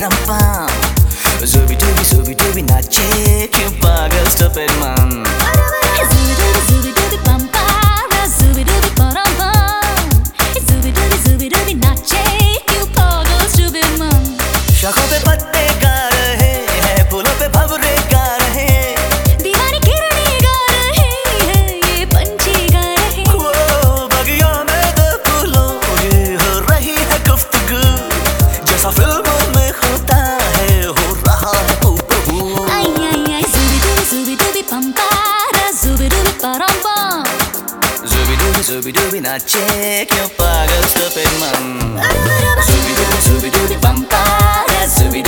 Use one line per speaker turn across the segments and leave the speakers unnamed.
rampa. Subi dubi na check eu pago stupid mum.
Subi dubi subi dubi bam Subi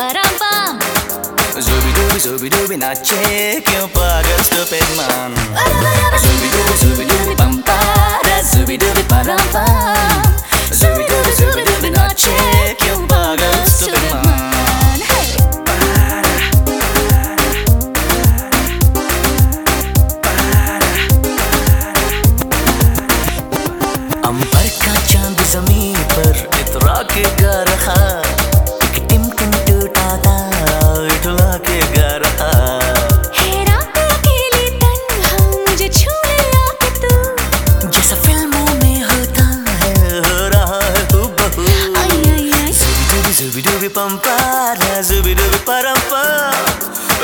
Parambam
Zubidubi, zubidubi na check, eu pago, stupid man.
Parabarabazubi
parampá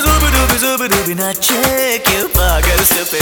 Zubi dubi zubi dubi na check Eu pago o seu pé